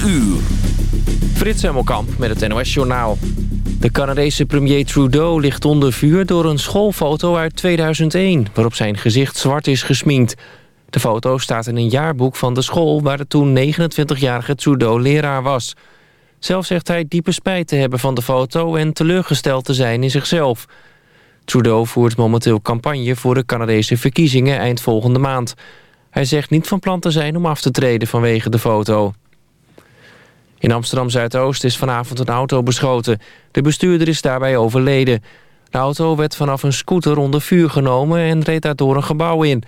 4 uur. Frits Hemmelkamp met het NOS Journaal. De Canadese premier Trudeau ligt onder vuur door een schoolfoto uit 2001... waarop zijn gezicht zwart is gesminkt. De foto staat in een jaarboek van de school... waar de toen 29-jarige Trudeau leraar was. Zelf zegt hij diepe spijt te hebben van de foto... en teleurgesteld te zijn in zichzelf. Trudeau voert momenteel campagne voor de Canadese verkiezingen eind volgende maand. Hij zegt niet van plan te zijn om af te treden vanwege de foto. In Amsterdam-Zuidoost is vanavond een auto beschoten. De bestuurder is daarbij overleden. De auto werd vanaf een scooter onder vuur genomen en reed daardoor een gebouw in.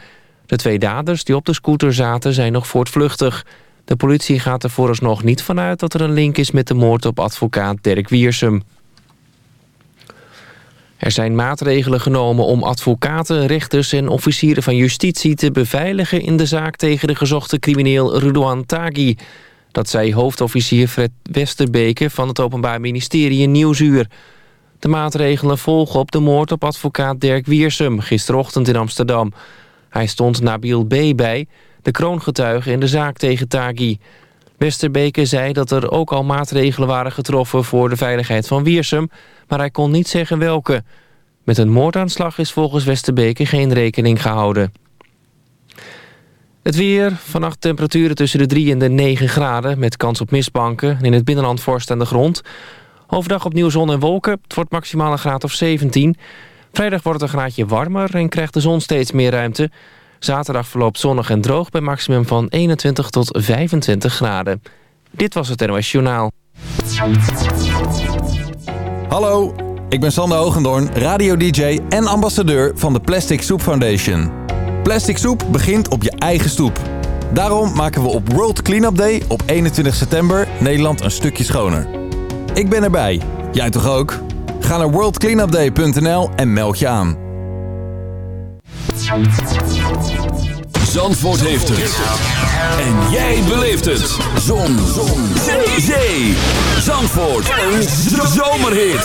De twee daders die op de scooter zaten zijn nog voortvluchtig. De politie gaat er vooralsnog niet vanuit dat er een link is met de moord op advocaat Dirk Wiersum. Er zijn maatregelen genomen om advocaten, rechters en officieren van justitie te beveiligen in de zaak tegen de gezochte crimineel Rudouan Taghi. Dat zei hoofdofficier Fred Westerbeke van het Openbaar Ministerie in Nieuwsuur. De maatregelen volgen op de moord op advocaat Dirk Wiersum gisterochtend in Amsterdam. Hij stond Nabil B. bij, de kroongetuige in de zaak tegen Taghi. Westerbeke zei dat er ook al maatregelen waren getroffen voor de veiligheid van Wiersum, maar hij kon niet zeggen welke. Met een moordaanslag is volgens Westerbeke geen rekening gehouden. Het weer, vannacht temperaturen tussen de 3 en de 9 graden... met kans op mistbanken in het binnenland vorst aan de grond. Overdag opnieuw zon en wolken, het wordt maximaal een graad of 17. Vrijdag wordt het een graadje warmer en krijgt de zon steeds meer ruimte. Zaterdag verloopt zonnig en droog bij maximum van 21 tot 25 graden. Dit was het NOS Journaal. Hallo, ik ben Sander Hogendoorn, radio-dj en ambassadeur van de Plastic Soup Foundation... Plastic soep begint op je eigen stoep. Daarom maken we op World Cleanup Day op 21 september Nederland een stukje schoner. Ik ben erbij. Jij toch ook? Ga naar worldcleanupday.nl en meld je aan. Zandvoort heeft het. En jij beleeft het. Zon. Zon. Zee. Zandvoort. Een zomerhit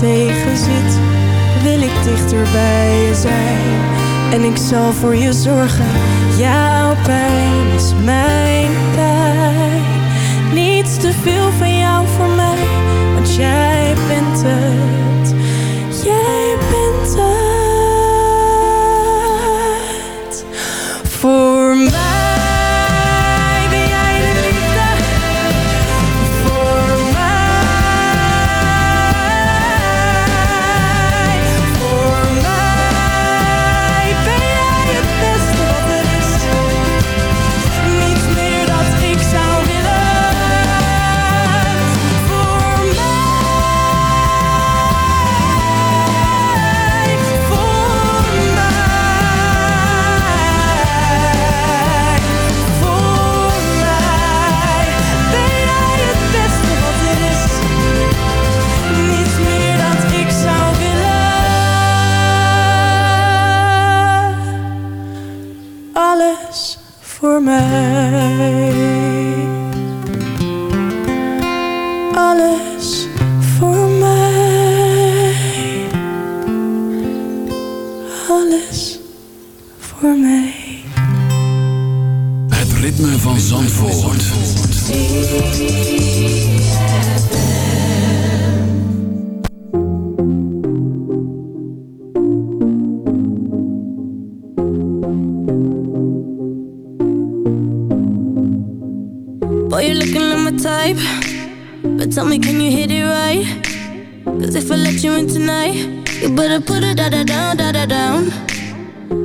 Tegen wil ik dichter bij je zijn. En ik zal voor je zorgen. Jouw pijn is mijn voor mij. Het ritme van Zandvoort. Boy, you're looking like my type. But tell me, can you hit it right? Cause if I let you in tonight, you better put it da da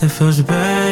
that feels bad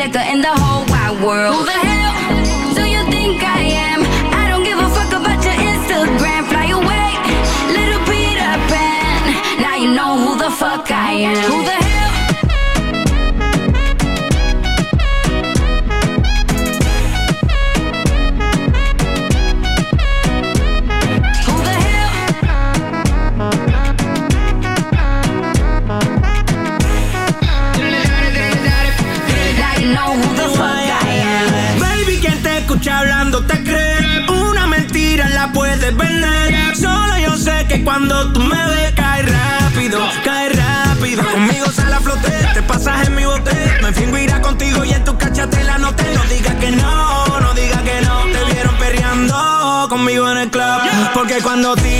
liquor in the whole wide world.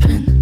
Toes,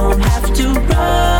don't have to run.